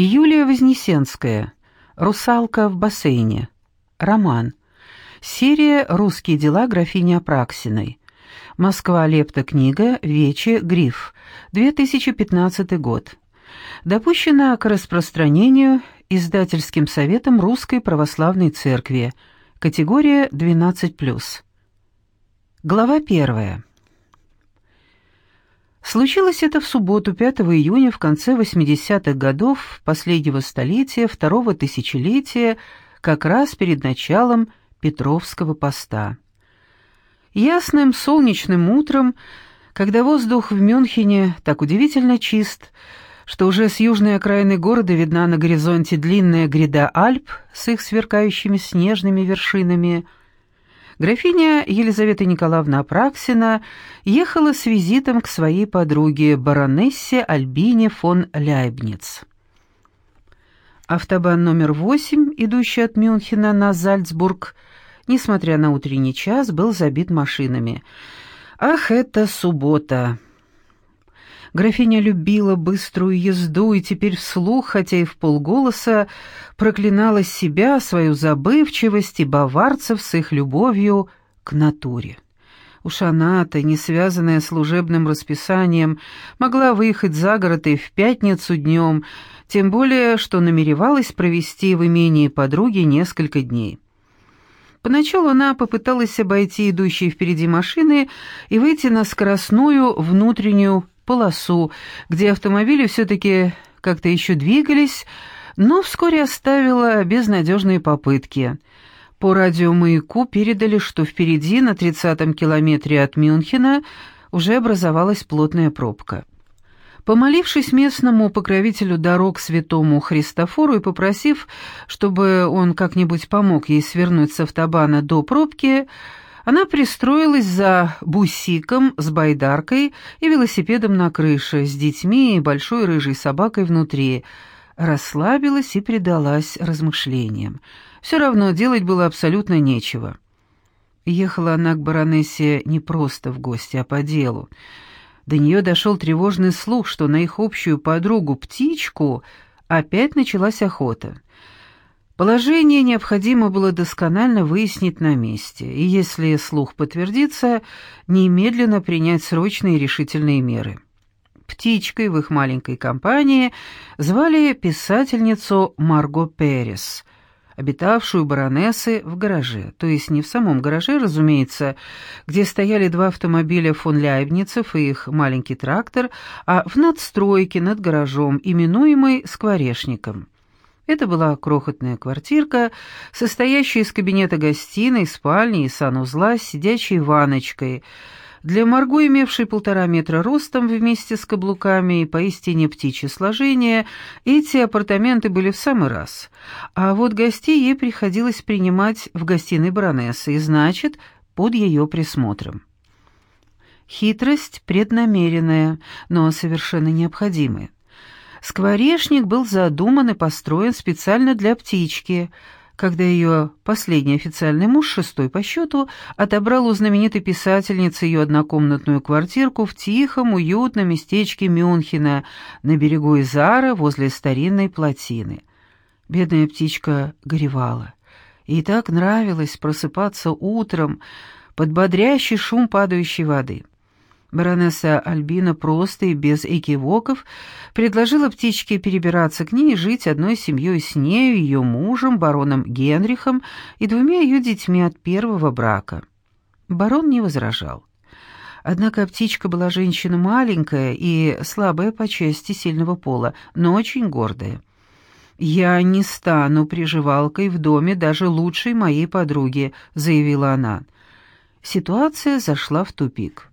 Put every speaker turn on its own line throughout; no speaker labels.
Юлия Вознесенская. «Русалка в бассейне». Роман. Серия «Русские дела» графини Апраксиной. Москва. Лепта. Книга. Вече. Гриф. 2015 год. Допущена к распространению издательским советом Русской Православной Церкви. Категория 12+. Глава 1. Случилось это в субботу, 5 июня, в конце 80-х годов последнего столетия, второго тысячелетия, как раз перед началом Петровского поста. Ясным солнечным утром, когда воздух в Мюнхене так удивительно чист, что уже с южной окраины города видна на горизонте длинная гряда Альп с их сверкающими снежными вершинами – Графиня Елизавета Николаевна Апраксина ехала с визитом к своей подруге, баронессе Альбине фон Ляйбниц. Автобан номер 8, идущий от Мюнхена на Зальцбург, несмотря на утренний час, был забит машинами. Ах, это суббота! Графиня любила быструю езду и теперь вслух, хотя и в полголоса, проклинала себя, свою забывчивость и баварцев с их любовью к натуре. Уж она-то, не связанная служебным расписанием, могла выехать за город и в пятницу днем, тем более, что намеревалась провести в имении подруги несколько дней. Поначалу она попыталась обойти идущие впереди машины и выйти на скоростную внутреннюю полосу, где автомобили все-таки как-то еще двигались, но вскоре оставила безнадежные попытки. По радиомаяку передали, что впереди, на 30-м километре от Мюнхена, уже образовалась плотная пробка. Помолившись местному покровителю дорог святому Христофору и попросив, чтобы он как-нибудь помог ей свернуть с автобана до пробки, она пристроилась за бусиком с байдаркой и велосипедом на крыше, с детьми и большой рыжей собакой внутри, расслабилась и предалась размышлениям. Все равно делать было абсолютно нечего. Ехала она к баронессе не просто в гости, а по делу. До нее дошел тревожный слух, что на их общую подругу Птичку опять началась охота — Положение необходимо было досконально выяснить на месте, и если слух подтвердится, немедленно принять срочные решительные меры. Птичкой в их маленькой компании звали писательницу Марго Перес, обитавшую баронессы в гараже, то есть не в самом гараже, разумеется, где стояли два автомобиля фон Ляйбницев и их маленький трактор, а в надстройке над гаражом, именуемой «Скворечником». Это была крохотная квартирка, состоящая из кабинета-гостиной, спальни и санузла с сидячей ванночкой. Для Марго, имевшей полтора метра ростом вместе с каблуками и поистине птичье сложение, эти апартаменты были в самый раз. А вот гостей ей приходилось принимать в гостиной баронессы, и значит, под ее присмотром. Хитрость преднамеренная, но совершенно необходимая. Скворечник был задуман и построен специально для птички, когда ее последний официальный муж, шестой по счету, отобрал у знаменитой писательницы ее однокомнатную квартирку в тихом, уютном местечке Мюнхена на берегу Изара возле старинной плотины. Бедная птичка горевала. Ей так нравилось просыпаться утром под бодрящий шум падающей воды. Баронесса Альбина просто и без экивоков предложила птичке перебираться к ней и жить одной семьей с нею, ее мужем, бароном Генрихом и двумя ее детьми от первого брака. Барон не возражал. Однако птичка была женщина маленькая и слабая по части сильного пола, но очень гордая. «Я не стану приживалкой в доме даже лучшей моей подруги», — заявила она. Ситуация зашла в тупик.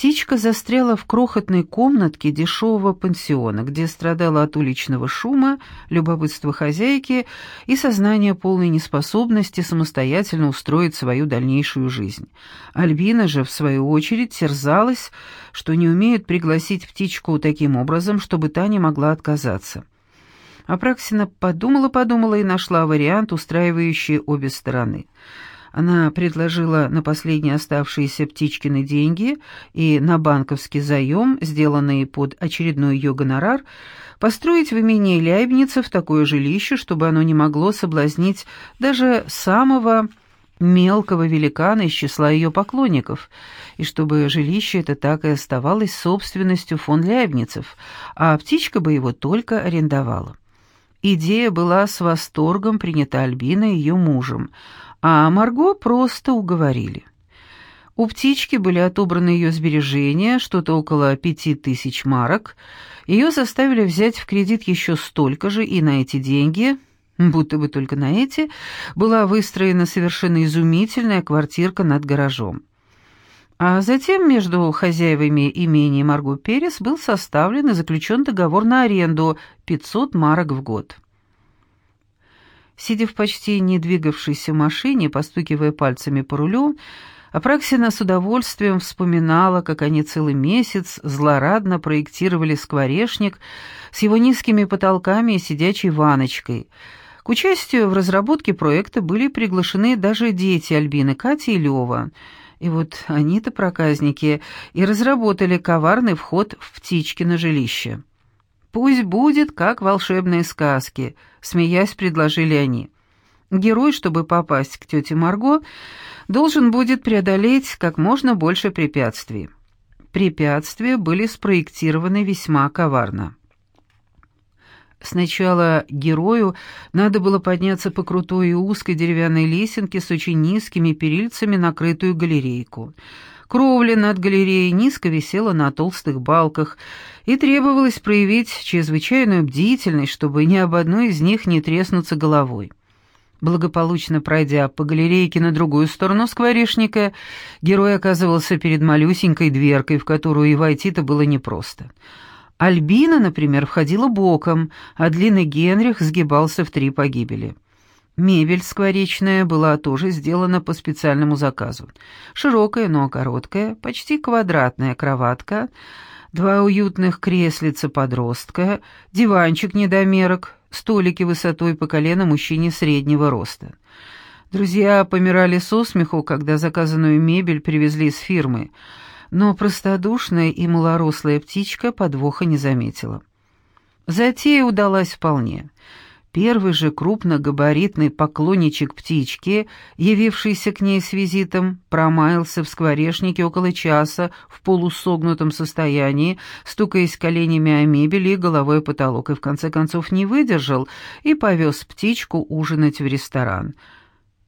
Птичка застряла в крохотной комнатке дешевого пансиона, где страдала от уличного шума, любопытства хозяйки и сознания полной неспособности самостоятельно устроить свою дальнейшую жизнь. Альбина же, в свою очередь, терзалась, что не умеет пригласить птичку таким образом, чтобы та не могла отказаться. Апраксина подумала-подумала и нашла вариант, устраивающий обе стороны — Она предложила на последние оставшиеся птичкины деньги и на банковский заем, сделанный под очередной ее гонорар, построить в имении Ляйбницев такое жилище, чтобы оно не могло соблазнить даже самого мелкого великана из числа ее поклонников, и чтобы жилище это так и оставалось собственностью фон Ляйбницев, а птичка бы его только арендовала. Идея была с восторгом принята Альбиной и ее мужем, а Марго просто уговорили. У птички были отобраны ее сбережения, что-то около пяти тысяч марок. Ее заставили взять в кредит еще столько же, и на эти деньги, будто бы только на эти, была выстроена совершенно изумительная квартирка над гаражом. А затем между хозяевами имени Марго Перес был составлен и заключен договор на аренду 500 марок в год. Сидя в почти не двигавшейся машине, постукивая пальцами по рулю, Апраксина с удовольствием вспоминала, как они целый месяц злорадно проектировали скворечник с его низкими потолками и сидячей ваночкой. К участию в разработке проекта были приглашены даже дети Альбины, Катя и Лёва — и вот они-то проказники и разработали коварный вход в птичкино жилище. «Пусть будет, как волшебные сказки», — смеясь предложили они. Герой, чтобы попасть к тете Марго, должен будет преодолеть как можно больше препятствий. Препятствия были спроектированы весьма коварно. Сначала герою надо было подняться по крутой и узкой деревянной лесенке с очень низкими перильцами на крытую галерейку. Кровля над галереей низко висела на толстых балках, и требовалось проявить чрезвычайную бдительность, чтобы ни об одной из них не треснуться головой. Благополучно пройдя по галерейке на другую сторону скворечника, герой оказывался перед малюсенькой дверкой, в которую и войти-то было непросто. Альбина, например, входила боком, а длинный Генрих сгибался в три погибели. Мебель скворечная была тоже сделана по специальному заказу. Широкая, но короткая, почти квадратная кроватка, два уютных креслица подростка, диванчик-недомерок, столики высотой по колено мужчине среднего роста. Друзья помирали со смеху, когда заказанную мебель привезли из фирмы — но простодушная и малорослая птичка подвоха не заметила. Затея удалась вполне. Первый же крупногабаритный поклонничек птички, явившийся к ней с визитом, промаялся в скворечнике около часа в полусогнутом состоянии, стукаясь коленями о мебель и головой о потолок, и в конце концов не выдержал и повез птичку ужинать в ресторан.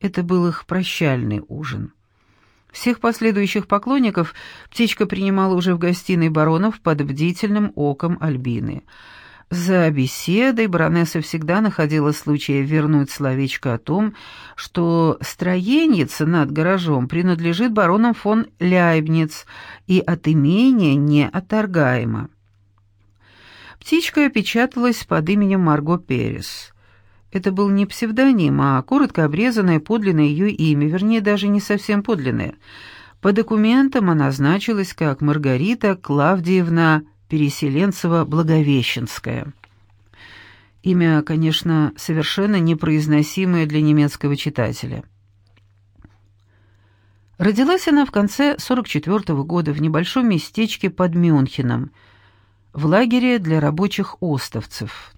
Это был их прощальный ужин. Всех последующих поклонников птичка принимала уже в гостиной баронов под бдительным оком Альбины. За беседой баронесса всегда находила случай вернуть словечко о том, что строенница над гаражом принадлежит баронам фон Ляйбниц и от имения не отторгаема. Птичка печаталась под именем Марго Перес. Это был не псевдоним, а коротко обрезанное подлинное ее имя, вернее, даже не совсем подлинное. По документам она значилась как Маргарита Клавдиевна Переселенцева-Благовещенская. Имя, конечно, совершенно непроизносимое для немецкого читателя. Родилась она в конце 44 -го года в небольшом местечке под Мюнхеном, в лагере для рабочих остовцев.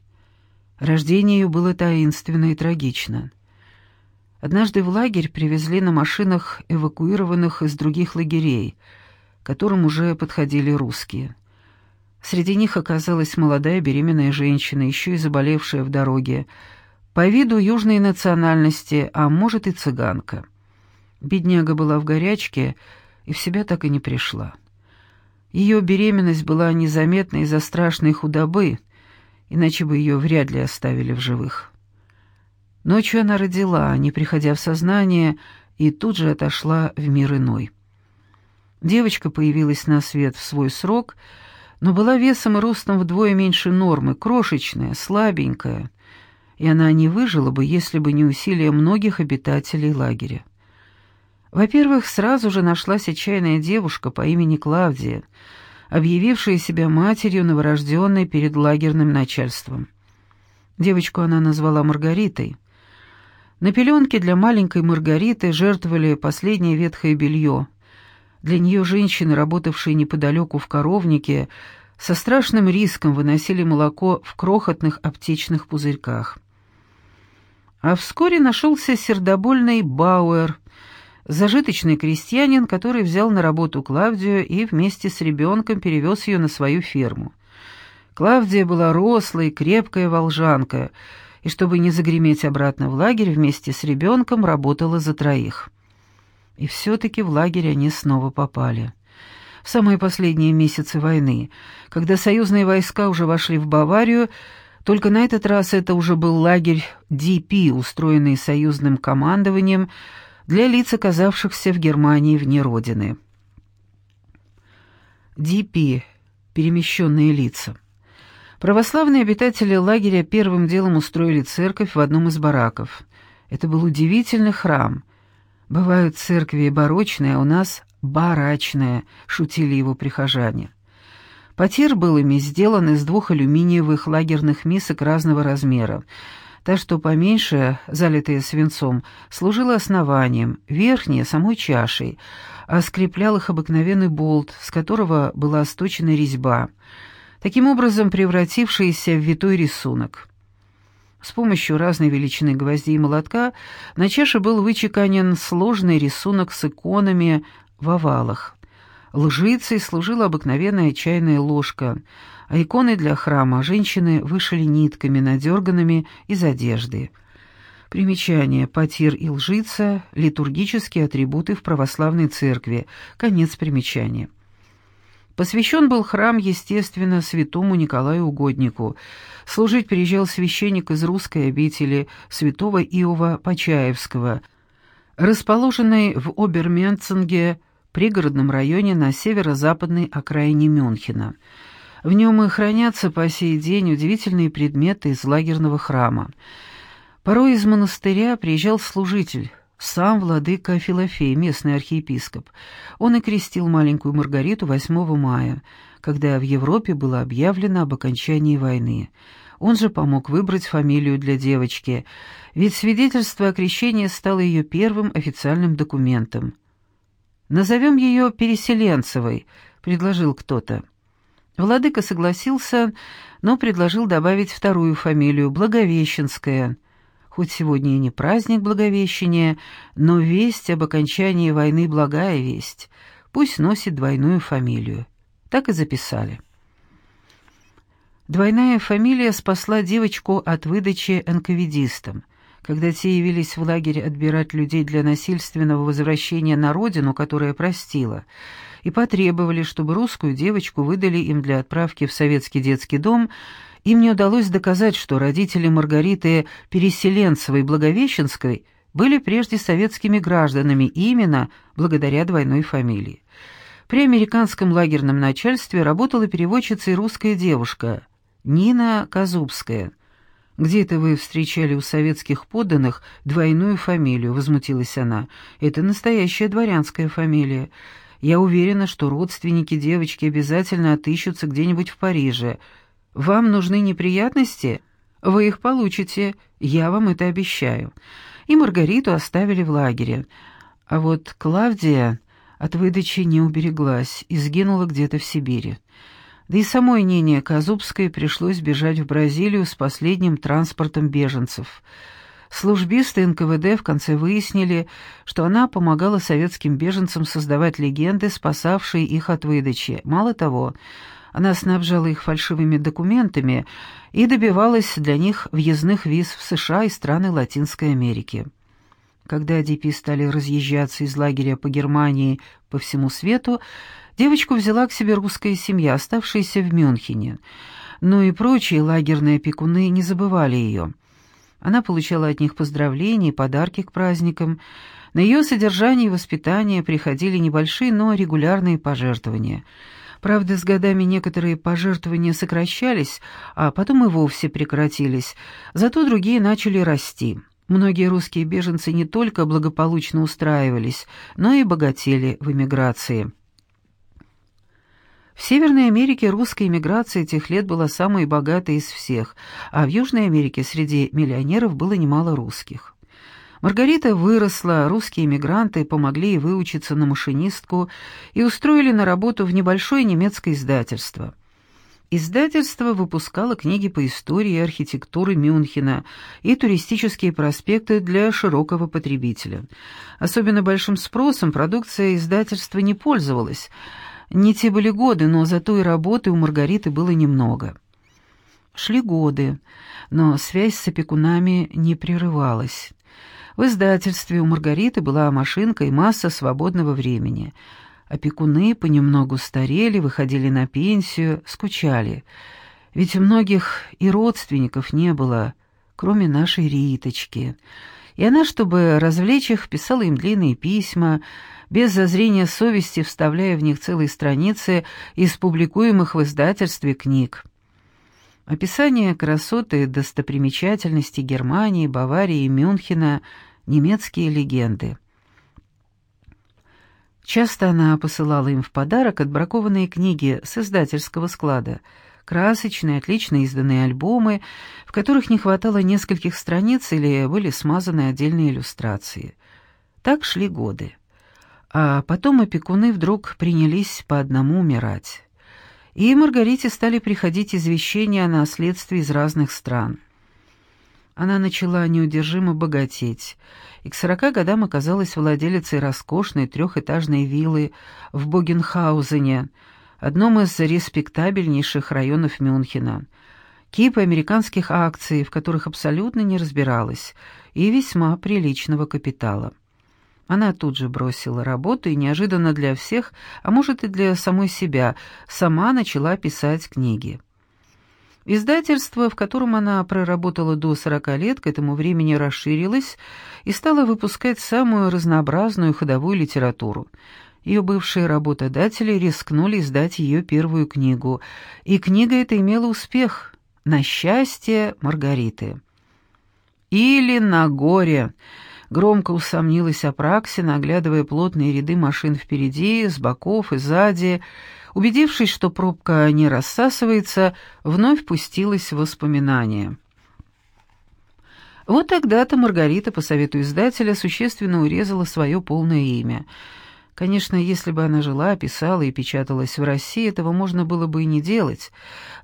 Рождение ее было таинственно и трагично. Однажды в лагерь привезли на машинах эвакуированных из других лагерей, к которым уже подходили русские. Среди них оказалась молодая беременная женщина, еще и заболевшая в дороге, по виду южной национальности, а может и цыганка. Бедняга была в горячке и в себя так и не пришла. Ее беременность была незаметна из-за страшной худобы — иначе бы ее вряд ли оставили в живых. Ночью она родила, не приходя в сознание, и тут же отошла в мир иной. Девочка появилась на свет в свой срок, но была весом и ростом вдвое меньше нормы, крошечная, слабенькая, и она не выжила бы, если бы не усилия многих обитателей лагеря. Во-первых, сразу же нашлась отчаянная девушка по имени Клавдия — объявившая себя матерью новорожденной перед лагерным начальством. Девочку она назвала Маргаритой. На пеленке для маленькой Маргариты жертвовали последнее ветхое белье. Для нее женщины, работавшие неподалеку в коровнике, со страшным риском выносили молоко в крохотных аптечных пузырьках. А вскоре нашелся сердобольный Бауэр, зажиточный крестьянин, который взял на работу Клавдию и вместе с ребенком перевез ее на свою ферму. Клавдия была рослой, крепкая волжанка, и чтобы не загреметь обратно в лагерь, вместе с ребенком работала за троих. И все-таки в лагерь они снова попали. В самые последние месяцы войны, когда союзные войска уже вошли в Баварию, только на этот раз это уже был лагерь ДП, устроенный союзным командованием для лиц, оказавшихся в Германии вне родины. ДП – перемещенные лица. Православные обитатели лагеря первым делом устроили церковь в одном из бараков. Это был удивительный храм. Бывают церкви барочные, а у нас барачная, шутили его прихожане. Потир был ими сделан из двух алюминиевых лагерных мисок разного размера. Та, что поменьше, залитая свинцом, служила основанием, верхняя — самой чашей, а скреплял их обыкновенный болт, с которого была сточена резьба — таким образом превратившиеся в витой рисунок. С помощью разной величины гвоздей и молотка на чаше был вычеканен сложный рисунок с иконами в овалах. Лжицей служила обыкновенная чайная ложка, а иконы для храма женщины вышили нитками, надерганными из одежды. Примечание «Потир и лжица» — литургические атрибуты в православной церкви. Конец примечания. Посвящен был храм, естественно, святому Николаю Угоднику. Служить приезжал священник из русской обители святого Иова Почаевского, расположенной в Оберменцинге, пригородном районе на северо-западной окраине Мюнхена. В нем и хранятся по сей день удивительные предметы из лагерного храма. Порой из монастыря приезжал служитель, сам владыка Филофей, местный архиепископ. Он и крестил маленькую Маргариту 8 мая, когда в Европе было объявлено об окончании войны. Он же помог выбрать фамилию для девочки, ведь свидетельство о крещении стало ее первым официальным документом. «Назовем ее Переселенцевой», — предложил кто-то. Владыка согласился, но предложил добавить вторую фамилию, Благовещенская — Хоть сегодня и не праздник Благовещения, но весть об окончании войны благая весть. Пусть носит двойную фамилию. Так и записали. Двойная фамилия спасла девочку от выдачи энковидистам. Когда те явились в лагерь отбирать людей для насильственного возвращения на родину, которая простила, и потребовали, чтобы русскую девочку выдали им для отправки в советский детский дом, им не удалось доказать, что родители Маргариты Переселенцевой Благовещенской были прежде советскими гражданами именно благодаря двойной фамилии. При американском лагерном начальстве работала переводчицей русская девушка Нина Казубская. «Где это вы встречали у советских подданных двойную фамилию?» — возмутилась она. «Это настоящая дворянская фамилия. Я уверена, что родственники девочки обязательно отыщутся где-нибудь в Париже. Вам нужны неприятности? Вы их получите, я вам это обещаю. И Маргариту оставили в лагере. А вот Клавдия от выдачи не убереглась и сгинула где-то в Сибири. Да и самой Нине Казубской пришлось бежать в Бразилию с последним транспортом беженцев. Службисты НКВД в конце выяснили, что она помогала советским беженцам создавать легенды, спасавшие их от выдачи. Мало того, она снабжала их фальшивыми документами и добивалась для них въездных виз в США и страны Латинской Америки. Когда ДП стали разъезжаться из лагеря по Германии по всему свету, девочку взяла к себе русская семья, оставшаяся в Мюнхене. Но и прочие лагерные опекуны не забывали ее. Она получала от них поздравления и подарки к праздникам. На ее содержание и воспитание приходили небольшие, но регулярные пожертвования – Правда, с годами некоторые пожертвования сокращались, а потом и вовсе прекратились, зато другие начали расти. Многие русские беженцы не только благополучно устраивались, но и богатели в эмиграции. В Северной Америке русская эмиграция тех лет была самой богатой из всех, а в Южной Америке среди миллионеров было немало русских. Маргарита выросла, русские эмигранты помогли ей выучиться на машинистку и устроили на работу в небольшое немецкое издательство. Издательство выпускало книги по истории и архитектуре Мюнхена и туристические проспекты для широкого потребителя. Особенно большим спросом продукция издательства не пользовалась. Не те были годы, но зато и работы у Маргариты было немного. Шли годы, но связь с опекунами не прерывалась. В издательстве у Маргариты была машинка и масса свободного времени. Опекуны понемногу старели, выходили на пенсию, скучали. Ведь у многих и родственников не было, кроме нашей Риточки. И она, чтобы развлечь их, писала им длинные письма, без зазрения совести вставляя в них целые страницы из публикуемых в издательстве книг. Описание красоты и достопримечательностей Германии, Баварии и Мюнхена — немецкие легенды. Часто она посылала им в подарок отбракованные книги с издательского склада, красочные, отлично изданные альбомы, в которых не хватало нескольких страниц или были смазаны отдельные иллюстрации. Так шли годы. А потом опекуны вдруг принялись по одному умирать и Маргарите стали приходить извещения о наследстве из разных стран. Она начала неудержимо богатеть, и к сорока годам оказалась владелицей роскошной трехэтажной виллы в Богенхаузене, одном из респектабельнейших районов Мюнхена. Кипы американских акций, в которых абсолютно не разбиралась, и весьма приличного капитала. Она тут же бросила работу и неожиданно для всех, а может и для самой себя, сама начала писать книги. Издательство, в котором она проработала до 40 лет, к этому времени расширилось и стало выпускать самую разнообразную ходовую литературу. Ее бывшие работодатели рискнули издать ее первую книгу, и книга эта имела успех «На счастье Маргариты». «Или на горе», Громко усомнилась Апраксина, оглядывая плотные ряды машин впереди, с боков и сзади. Убедившись, что пробка не рассасывается, вновь пустилась в воспоминания. Вот тогда-то Маргарита, по совету издателя, существенно урезала свое полное имя — Конечно, если бы она жила, писала и печаталась в России, этого можно было бы и не делать.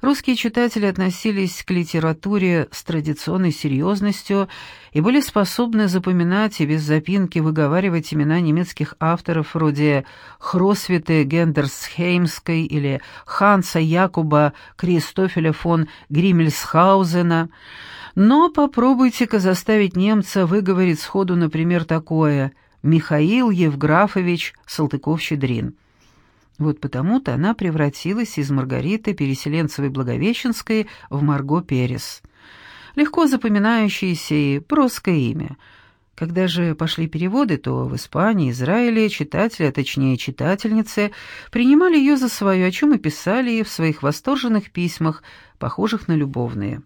Русские читатели относились к литературе с традиционной серьезностью и были способны запоминать и без запинки выговаривать имена немецких авторов вроде Хросвиты Гендерсхеймской или Ханса Якуба Кристофеля фон Гриммельсхаузена. Но попробуйте-ка заставить немца выговорить сходу, например, такое – Михаил Евграфович Салтыков-Щедрин. Вот потому-то она превратилась из Маргариты Переселенцевой-Благовещенской в Марго Перес. Легко запоминающееся и броское имя. Когда же пошли переводы, то в Испании, Израиле читатели, а точнее читательницы, принимали ее за свою, о чем и писали в своих восторженных письмах, похожих на любовные.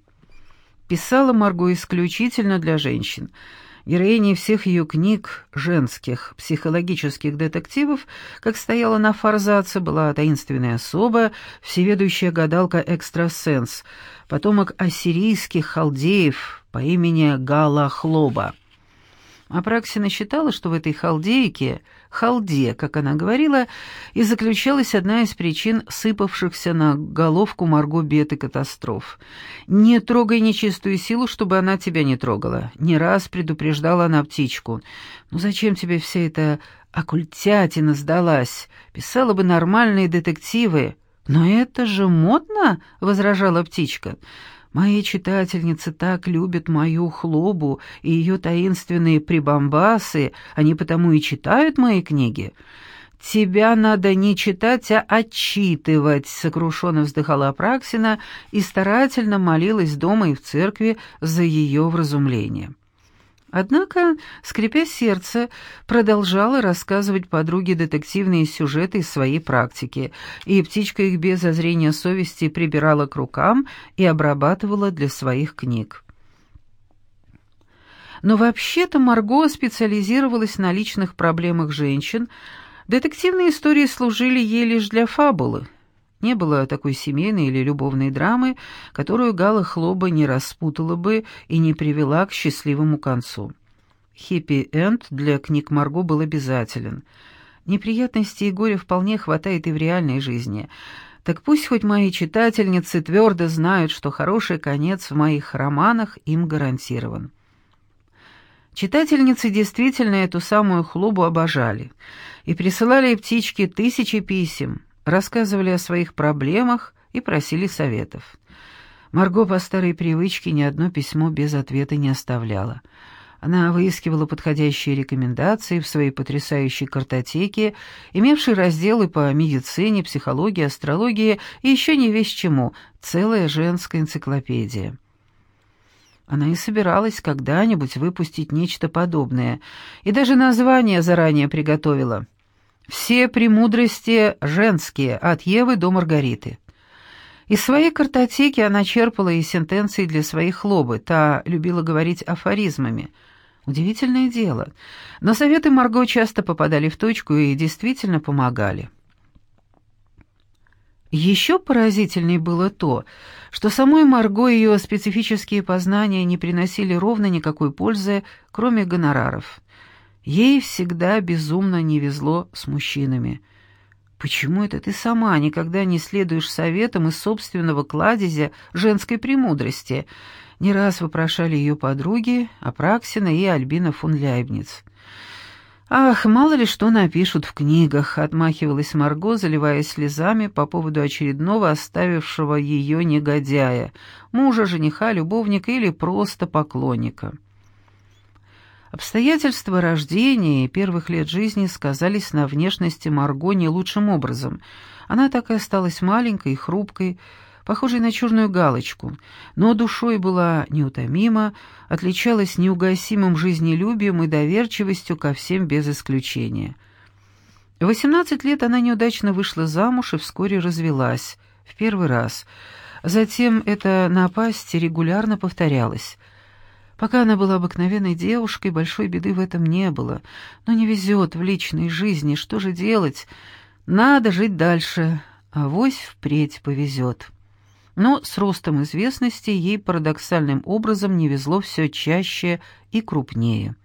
Писала Марго исключительно для женщин — Героиней всех ее книг, женских, психологических детективов, как стояла на форзаце, была таинственная особа, всеведущая гадалка-экстрасенс, потомок ассирийских халдеев по имени Гала Хлоба. Апраксина считала, что в этой халдейке, халде, как она говорила, и заключалась одна из причин сыпавшихся на головку Марго бед и катастроф. «Не трогай нечистую силу, чтобы она тебя не трогала», — не раз предупреждала она птичку. «Ну зачем тебе вся эта оккультятина сдалась? Писала бы нормальные детективы». «Но это же модно», — возражала птичка. Мои читательницы так любят мою хлобу и ее таинственные прибамбасы, они потому и читают мои книги. «Тебя надо не читать, а отчитывать», — сокрушенно вздыхала Апраксина и старательно молилась дома и в церкви за ее вразумление. Однако, скрипя сердце, продолжала рассказывать подруге детективные сюжеты из своей практики, и птичка их без зазрения совести прибирала к рукам и обрабатывала для своих книг. Но вообще-то Марго специализировалась на личных проблемах женщин, детективные истории служили ей лишь для фабулы, не было такой семейной или любовной драмы, которую Гала Хлоба не распутала бы и не привела к счастливому концу. Хиппи-энд для книг Марго был обязателен. Неприятностей и горя вполне хватает и в реальной жизни. Так пусть хоть мои читательницы твердо знают, что хороший конец в моих романах им гарантирован. Читательницы действительно эту самую хлобу обожали и присылали птичке тысячи писем, рассказывали о своих проблемах и просили советов. Марго по старой привычке ни одно письмо без ответа не оставляла. Она выискивала подходящие рекомендации в своей потрясающей картотеке, имевшей разделы по медицине, психологии, астрологии и еще не весь чему, целая женская энциклопедия. Она и собиралась когда-нибудь выпустить нечто подобное, и даже название заранее приготовила. «Все премудрости женские, от Евы до Маргариты». Из своей картотеки она черпала и сентенции для своих хлобы, та любила говорить афоризмами. Удивительное дело, но советы Марго часто попадали в точку и действительно помогали. Еще поразительней было то, что самой Марго ее специфические познания не приносили ровно никакой пользы, кроме гонораров. Ей всегда безумно не везло с мужчинами — Почему это ты сама никогда не следуешь советам из собственного кладезя женской премудрости? Не раз вопрошали ее подруги Апраксина и Альбина фон Ляйбниц. «Ах, мало ли что напишут в книгах», — отмахивалась Марго, заливаясь слезами по поводу очередного оставившего ее негодяя, мужа, жениха, любовника или просто поклонника. Обстоятельства рождения и первых лет жизни сказались на внешности Марго не лучшим образом. Она так и осталась маленькой и хрупкой, похожей на черную галочку, но душой была неутомима, отличалась неугасимым жизнелюбием и доверчивостью ко всем без исключения. В 18 лет она неудачно вышла замуж и вскоре развелась, в первый раз. Затем эта напасть регулярно повторялась — Пока она была обыкновенной девушкой, большой беды в этом не было. Но не везет в личной жизни, что же делать? Надо жить дальше, а вось впредь повезет. Но с ростом известности ей парадоксальным образом не везло все чаще и крупнее.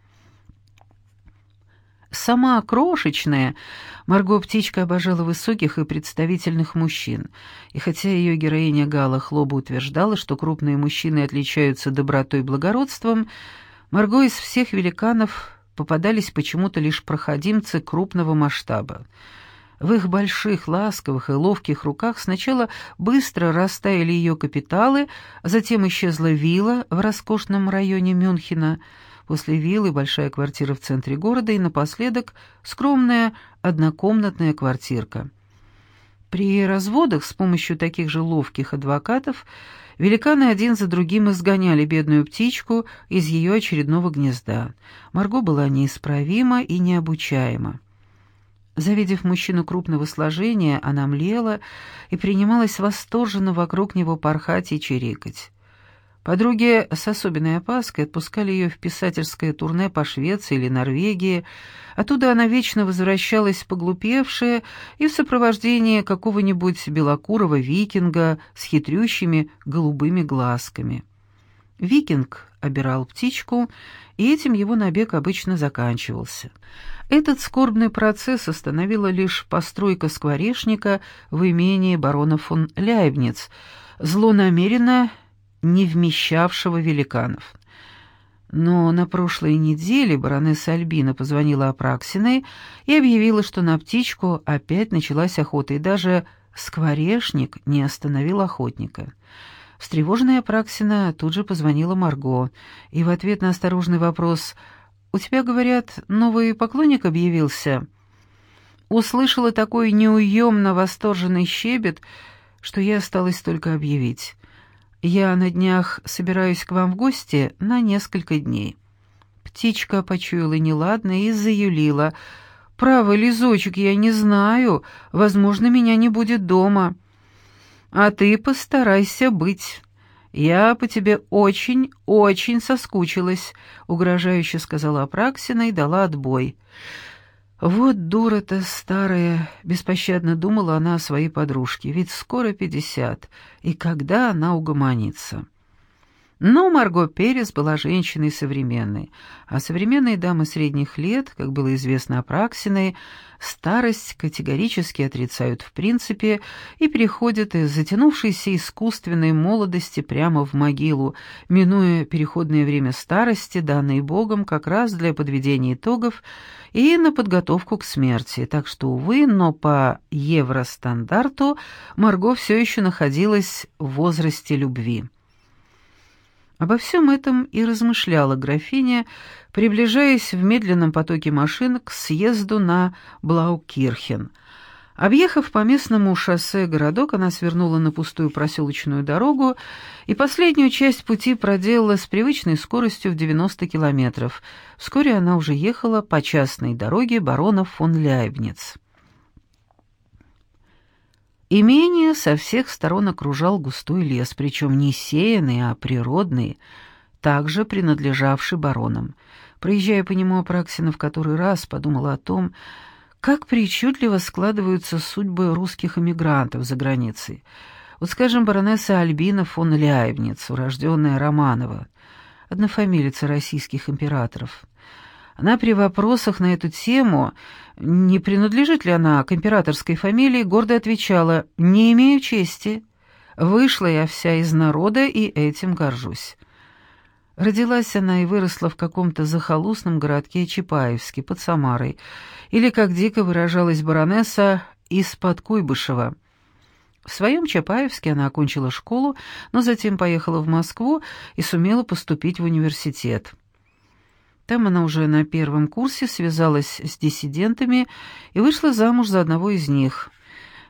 Сама крошечная, Марго Птичка обожала высоких и представительных мужчин, и хотя ее героиня Гала Хлоба утверждала, что крупные мужчины отличаются добротой и благородством, Марго из всех великанов попадались почему-то лишь проходимцы крупного масштаба. В их больших, ласковых и ловких руках сначала быстро растаяли ее капиталы, а затем исчезла вилла в роскошном районе Мюнхена — После виллы большая квартира в центре города и напоследок скромная однокомнатная квартирка. При разводах с помощью таких же ловких адвокатов великаны один за другим изгоняли бедную птичку из ее очередного гнезда. Марго была неисправима и необучаема. Завидев мужчину крупного сложения, она млела и принималась восторженно вокруг него порхать и чирикать. Подруги с особенной опаской отпускали ее в писательское турне по Швеции или Норвегии. Оттуда она вечно возвращалась поглупевшая и в сопровождении какого-нибудь белокурого викинга с хитрющими голубыми глазками. Викинг обирал птичку, и этим его набег обычно заканчивался. Этот скорбный процесс остановила лишь постройка скворечника в имении барона фон Ляйбниц, злонамеренно не вмещавшего великанов. Но на прошлой неделе баронесса Альбина позвонила Апраксиной и объявила, что на птичку опять началась охота, и даже скворечник не остановил охотника. Встревоженная Апраксина тут же позвонила Марго, и в ответ на осторожный вопрос «У тебя, говорят, новый поклонник объявился?» услышала такой неуемно восторженный щебет, что я осталось только объявить. Я на днях собираюсь к вам в гости на несколько дней». Птичка почуяла неладно и заюлила. «Право, Лизочек, я не знаю. Возможно, меня не будет дома». «А ты постарайся быть. Я по тебе очень-очень соскучилась», — угрожающе сказала Апраксина и дала отбой. Вот дура-то старая, беспощадно думала она о своей подружке, ведь скоро пятьдесят, и когда она угомонится? Но Марго Перес была женщиной современной, а современные дамы средних лет, как было известно Апраксиной, старость категорически отрицают в принципе и переходят из затянувшейся искусственной молодости прямо в могилу, минуя переходное время старости, данное Богом как раз для подведения итогов и на подготовку к смерти. Так что, увы, но по евростандарту Марго все еще находилась в возрасте любви. Обо всем этом и размышляла графиня, приближаясь в медленном потоке машин к съезду на Блаукирхен. Объехав по местному шоссе городок, она свернула на пустую проселочную дорогу и последнюю часть пути проделала с привычной скоростью в 90 километров. Вскоре она уже ехала по частной дороге барона фон Ляйбниц. Имение со всех сторон окружал густой лес, причем не сеянный, а природный, также принадлежавший баронам. Проезжая по нему Апраксина в который раз подумала о том, как причудливо складываются судьбы русских эмигрантов за границей. Вот, скажем, баронесса Альбина фон Ляйбниц, урожденная Романова, однофамилица российских императоров. Она при вопросах на эту тему, не принадлежит ли она к императорской фамилии, гордо отвечала «Не имею чести. Вышла я вся из народа и этим горжусь». Родилась она и выросла в каком-то захолустном городке Чапаевске под Самарой, или, как дико выражалась баронесса, из-под Куйбышева. В своем Чапаевске она окончила школу, но затем поехала в Москву и сумела поступить в университет. Там она уже на первом курсе связалась с диссидентами и вышла замуж за одного из них.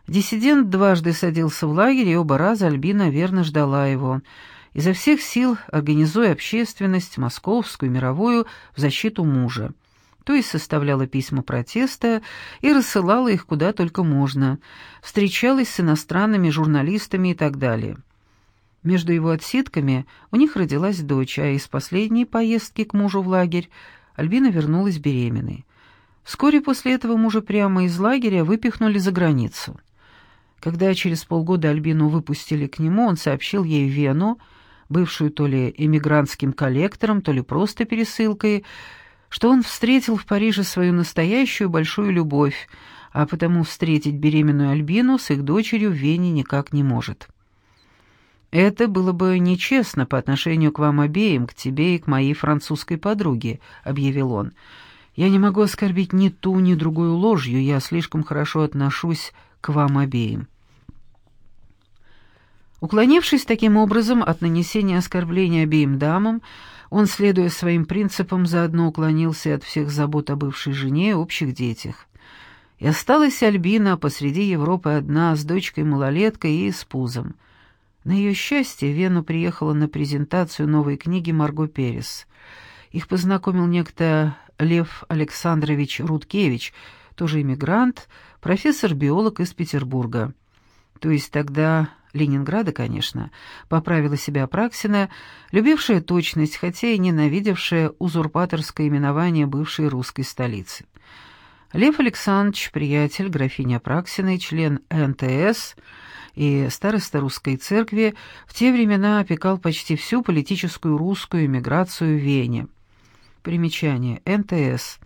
Диссидент дважды садился в лагерь, и оба раза Альбина верно ждала его, изо всех сил организуя общественность, московскую, мировую, в защиту мужа. То есть составляла письма протеста и рассылала их куда только можно, встречалась с иностранными журналистами и так далее. Между его отсидками у них родилась дочь, а из последней поездки к мужу в лагерь Альбина вернулась беременной. Вскоре после этого мужа прямо из лагеря выпихнули за границу. Когда через полгода Альбину выпустили к нему, он сообщил ей Вену, бывшую то ли эмигрантским коллектором, то ли просто пересылкой, что он встретил в Париже свою настоящую большую любовь, а потому встретить беременную Альбину с их дочерью в Вене никак не может. «Это было бы нечестно по отношению к вам обеим, к тебе и к моей французской подруге», — объявил он. «Я не могу оскорбить ни ту, ни другую ложью, я слишком хорошо отношусь к вам обеим». Уклонившись таким образом от нанесения оскорбления обеим дамам, он, следуя своим принципам, заодно уклонился от всех забот о бывшей жене и общих детях. И осталась Альбина посреди Европы одна, с дочкой-малолеткой и с пузом — на ее счастье, Вену приехала на презентацию новой книги Марго Перес. Их познакомил некто Лев Александрович Рудкевич, тоже иммигрант, профессор-биолог из Петербурга. То есть тогда Ленинграда, конечно, поправила себя Апраксина, любившая точность, хотя и ненавидевшая узурпаторское именование бывшей русской столицы. Лев Александрович, приятель графини Апраксиной, член НТС – и староста русской церкви в те времена опекал почти всю политическую русскую эмиграцию в Вене. Примечание. НТС.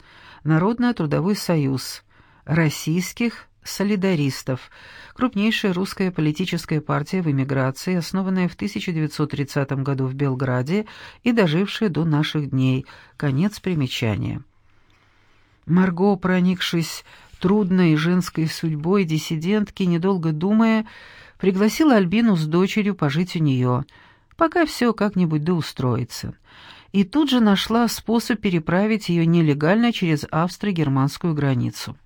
Народно-трудовой союз. Российских солидаристов. Крупнейшая русская политическая партия в эмиграции, основанная в 1930 году в Белграде и дожившая до наших дней. Конец примечания. Марго, проникшись трудной женской судьбой диссидентки, недолго думая, пригласила Альбину с дочерью пожить у нее, пока все как-нибудь да устроится. И тут же нашла способ переправить ее нелегально через австро-германскую границу.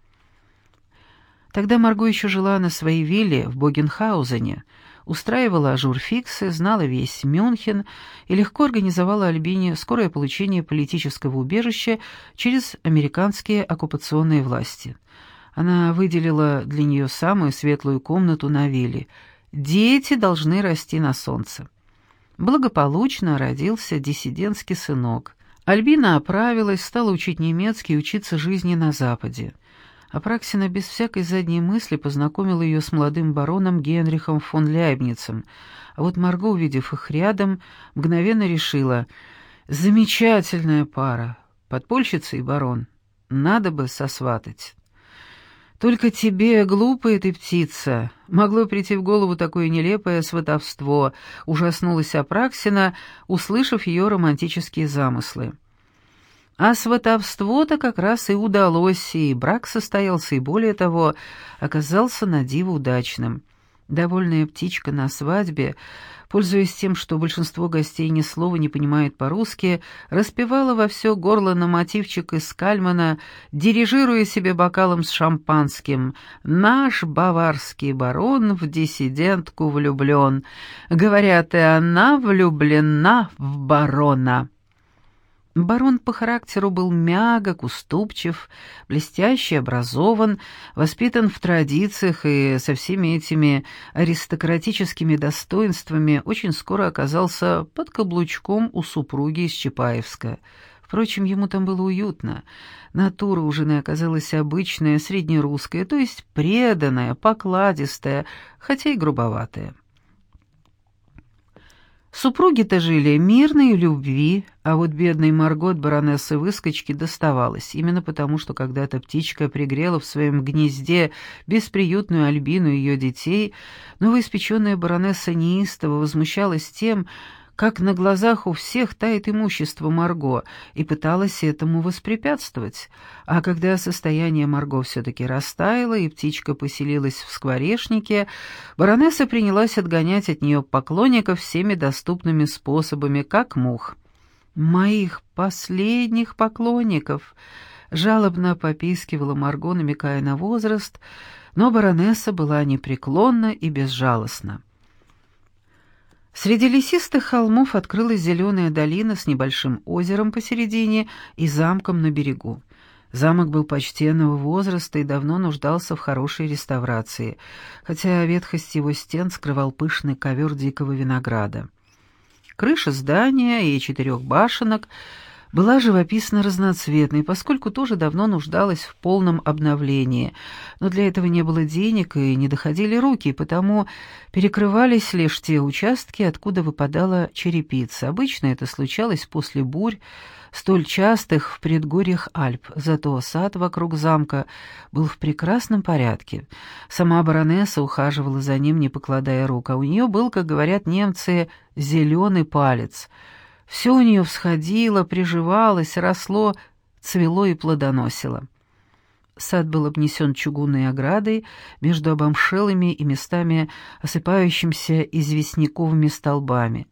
Тогда Марго еще жила на своей вилле в Богенхаузене, устраивала журфиксы, знала весь Мюнхен и легко организовала Альбине скорое получение политического убежища через американские оккупационные власти. Она выделила для нее самую светлую комнату на вилле. Дети должны расти на солнце. Благополучно родился диссидентский сынок. Альбина оправилась, стала учить немецкий и учиться жизни на Западе. Апраксина без всякой задней мысли познакомила ее с молодым бароном Генрихом фон Ляйбницем, а вот Марго, увидев их рядом, мгновенно решила «Замечательная пара, подпольщица и барон, надо бы сосватать». «Только тебе, глупая ты птица, могло прийти в голову такое нелепое сватовство», — ужаснулась Апраксина, услышав ее романтические замыслы. А сватовство-то как раз и удалось, и брак состоялся, и более того, оказался на диво удачным. Довольная птичка на свадьбе, пользуясь тем, что большинство гостей ни слова не понимает по-русски, распевала во все горло на мотивчик из Кальмана, дирижируя себе бокалом с шампанским «Наш баварский барон в диссидентку влюблен», говорят, и она влюблена в барона. Барон по характеру был мягок, уступчив, блестяще образован, воспитан в традициях и со всеми этими аристократическими достоинствами очень скоро оказался под каблучком у супруги из Чапаевска. Впрочем, ему там было уютно. Натура у жены оказалась обычная, среднерусская, то есть преданная, покладистая, хотя и грубоватая. Супруги-то жили мирной любви, а вот бедной Марго от баронессы выскочки доставалось, именно потому, что когда-то птичка пригрела в своем гнезде бесприютную Альбину и ее детей, новоиспеченная баронесса неистово возмущалась тем, как на глазах у всех тает имущество Марго, и пыталась этому воспрепятствовать. А когда состояние Марго все-таки растаяло, и птичка поселилась в скворечнике, баронесса принялась отгонять от нее поклонников всеми доступными способами, как мух. «Моих последних поклонников!» — жалобно попискивала Марго, намекая на возраст, но баронесса была непреклонна и безжалостна. Среди лесистых холмов открылась зеленая долина с небольшим озером посередине и замком на берегу. Замок был почтенного возраста и давно нуждался в хорошей реставрации, хотя ветхость его стен скрывал пышный ковер дикого винограда. Крыша здания и четырех башенок — была живописно разноцветной, поскольку тоже давно нуждалась в полном обновлении, но для этого не было денег и не доходили руки, потому перекрывались лишь те участки, откуда выпадала черепица. Обычно это случалось после бурь, столь частых в предгорьях Альп, зато сад вокруг замка был в прекрасном порядке. Сама баронесса ухаживала за ним, не покладая рук, а у нее был, как говорят немцы, «зеленый палец», все у нее всходило, приживалось, росло, цвело и плодоносило. Сад был обнесен чугунной оградой между обомшелыми и местами осыпающимся известняковыми столбами.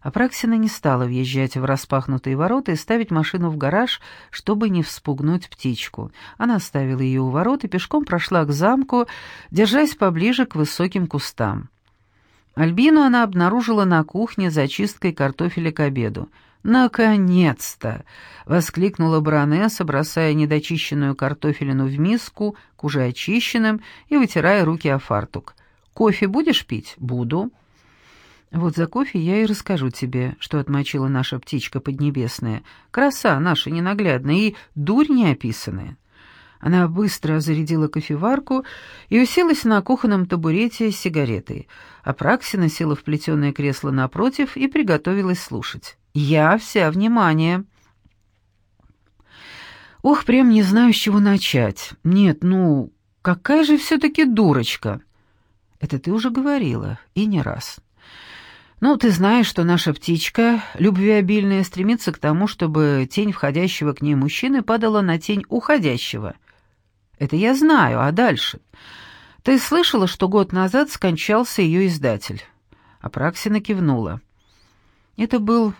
Апраксина не стала въезжать в распахнутые ворота и ставить машину в гараж, чтобы не вспугнуть птичку. Она оставила ее у ворот и пешком прошла к замку, держась поближе к высоким кустам. Альбину она обнаружила на кухне за чисткой картофеля к обеду. «Наконец-то!» — воскликнула баронесса, бросая недочищенную картофелину в миску к уже очищенным и вытирая руки о фартук. «Кофе будешь пить?» «Буду». «Вот за кофе я и расскажу тебе, что отмочила наша птичка поднебесная. Краса наша ненаглядная и дурь неописанная». Она быстро зарядила кофеварку и уселась на кухонном табурете с сигаретой, а Праксина села в плетеное кресло напротив и приготовилась слушать. «Я вся внимание». «Ох, прям не знаю, с чего начать. Нет, ну, какая же все-таки дурочка!» «Это ты уже говорила, и не раз». «Ну, ты знаешь, что наша птичка, любвеобильная, стремится к тому, чтобы тень входящего к ней мужчины падала на тень уходящего». Это я знаю, а дальше? Ты слышала, что год назад скончался ее издатель?» Апраксина кивнула. «Это был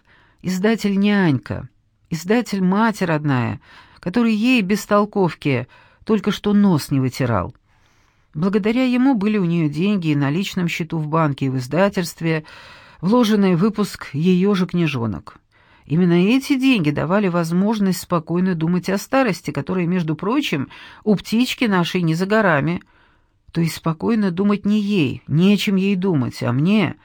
издатель нянька, издатель мать родная, который ей без толковки только что нос не вытирал. Благодаря ему были у нее деньги и на личном счету в банке и в издательстве, вложенный в выпуск ее же книжонок. Именно эти деньги давали возможность спокойно думать о старости, которая, между прочим, у птички нашей не за горами. То есть спокойно думать не ей, не о чем ей думать, а мне.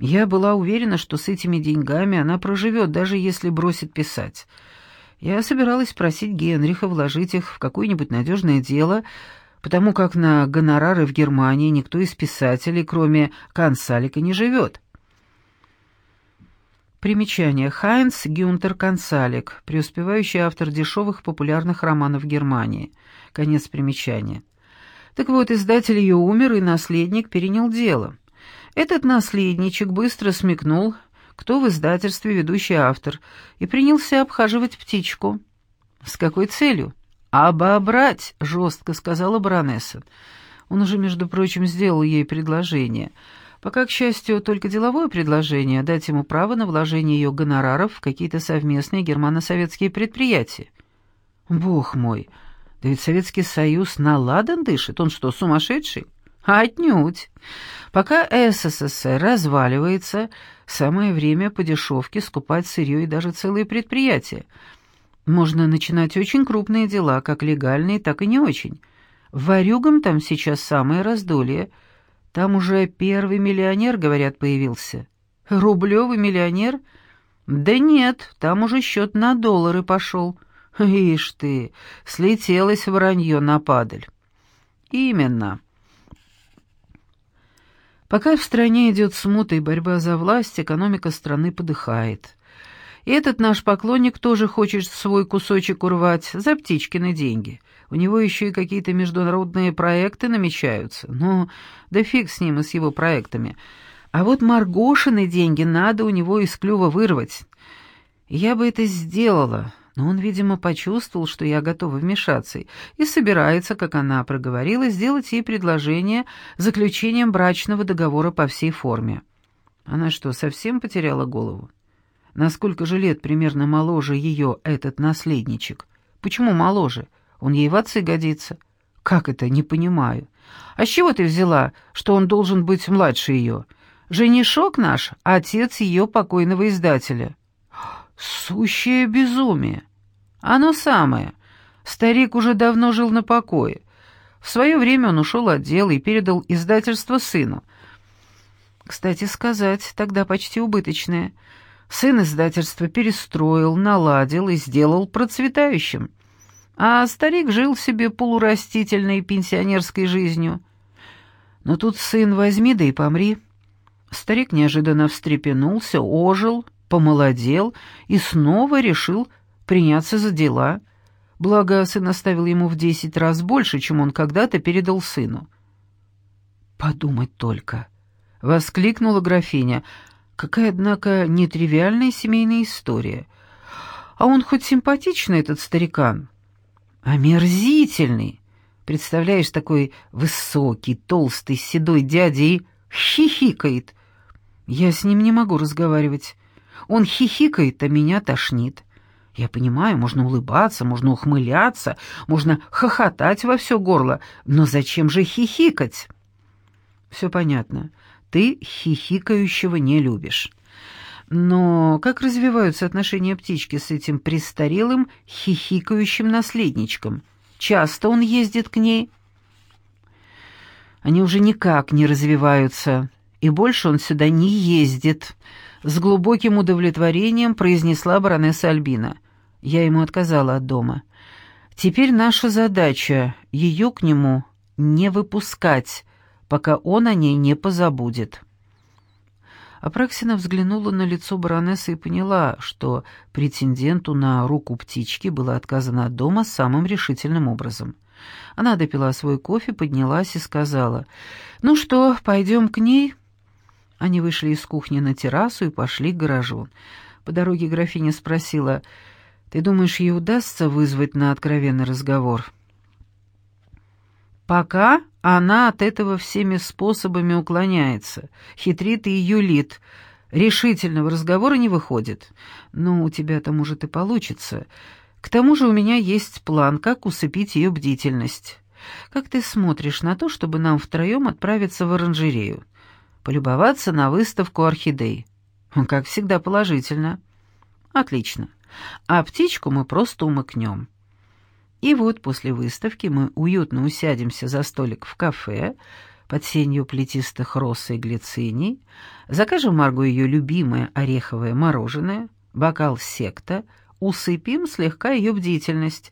Я была уверена, что с этими деньгами она проживет, даже если бросит писать. Я собиралась просить Генриха вложить их в какое-нибудь надежное дело, потому как на гонорары в Германии никто из писателей, кроме Консалика, не живет. Примечание. Хайнц Гюнтер Консалик, преуспевающий автор дешевых популярных романов Германии. Конец примечания. Так вот, издатель ее умер, и наследник перенял дело. Этот наследничек быстро смекнул, кто в издательстве ведущий автор, и принялся обхаживать птичку. С какой целью? «Обобрать», — жестко сказала баронесса. Он уже, между прочим, сделал ей предложение. Пока, к счастью, только деловое предложение — дать ему право на вложение ее гонораров в какие-то совместные германо-советские предприятия. «Бог мой! Да ведь Советский Союз на ладан дышит. Он что, сумасшедший?» «Отнюдь!» Пока СССР разваливается, самое время по дешевке скупать сырье и даже целые предприятия. Можно начинать очень крупные дела, как легальные, так и не очень. Варюгам там сейчас самое раздолье. Там уже первый миллионер, говорят, появился. Рублевый миллионер? Да нет, там уже счет на доллары пошел. Ишь ты, слетелось вранье на падаль. Именно. Пока в стране идет смута и борьба за власть, экономика страны подыхает. И этот наш поклонник тоже хочет свой кусочек урвать за птичкины деньги. У него еще и какие-то международные проекты намечаются. Ну, да фиг с ним и с его проектами. А вот Маргошины деньги надо у него из клюва вырвать. Я бы это сделала, но он, видимо, почувствовал, что я готова вмешаться, и собирается, как она проговорила, сделать ей предложение заключением брачного договора по всей форме. Она что, совсем потеряла голову? Насколько же лет примерно моложе ее этот наследничек? Почему моложе? Он ей в отцы годится. Как это, не понимаю. А с чего ты взяла, что он должен быть младше ее? Женишок наш — отец ее покойного издателя. Сущее безумие. Оно самое. Старик уже давно жил на покое. В свое время он ушел от дела и передал издательство сыну. Кстати сказать, тогда почти убыточное. Сын издательства перестроил, наладил и сделал процветающим. А старик жил себе полурастительной пенсионерской жизнью. Но тут сын возьми да и помри. Старик неожиданно встрепенулся, ожил, помолодел и снова решил приняться за дела. Благо, сын оставил ему в десять раз больше, чем он когда-то передал сыну. «Подумать только!» — воскликнула графиня. «Какая, однако, нетривиальная семейная история. А он хоть симпатичный, этот старикан?» «Омерзительный!» Представляешь, такой высокий, толстый, седой дядя и хихикает. Я с ним не могу разговаривать. Он хихикает, а меня тошнит. Я понимаю, можно улыбаться, можно ухмыляться, можно хохотать во все горло, но зачем же хихикать? Все понятно. Ты хихикающего не любишь. Но как развиваются отношения птички с этим престарелым хихикающим наследничком? Часто он ездит к ней? Они уже никак не развиваются, и больше он сюда не ездит, с глубоким удовлетворением произнесла баронесса Альбина. Я ему отказала от дома. Теперь наша задача — ее к нему не выпускать, пока он о ней не позабудет. Апраксина взглянула на лицо баронессы и поняла, что претенденту на руку птички было отказано от дома самым решительным образом. Она допила свой кофе, поднялась и сказала, «Ну что, пойдем к ней?» Они вышли из кухни на террасу и пошли к гаражу. По дороге графиня спросила, «Ты думаешь, ей удастся вызвать на откровенный разговор?» «Пока она от этого всеми способами уклоняется, хитрит и юлит, решительного разговора не выходит. Но у тебя-то, может, и получится. К тому же у меня есть план, как усыпить ее бдительность. Как ты смотришь на то, чтобы нам втроем отправиться в оранжерею?» полюбоваться на выставку орхидей. Как всегда, положительно. Отлично. А птичку мы просто умыкнем. И вот после выставки мы уютно усядемся за столик в кафе под сенью плетистых роз и глициний, закажем Маргу ее любимое ореховое мороженое, бокал секта, усыпим слегка ее бдительность,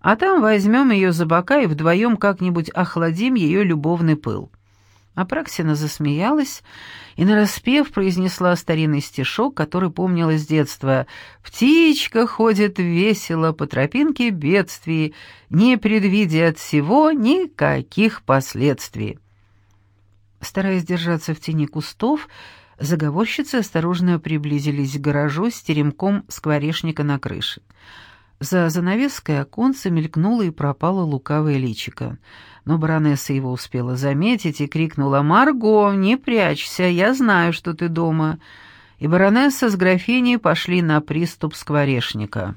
а там возьмем ее за бока и вдвоем как-нибудь охладим ее любовный пыл». Апраксина засмеялась и нараспев произнесла старинный стишок, который помнила с детства. «Птичка ходит весело по тропинке бедствий, не предвидя от всего никаких последствий». Стараясь держаться в тени кустов, заговорщицы осторожно приблизились к гаражу с теремком скворечника на крыше. За занавеской оконца мелькнуло и пропало лукавое личико. Но баронесса его успела заметить и крикнула «Марго, не прячься, я знаю, что ты дома». И баронесса с графиней пошли на приступ скворечника.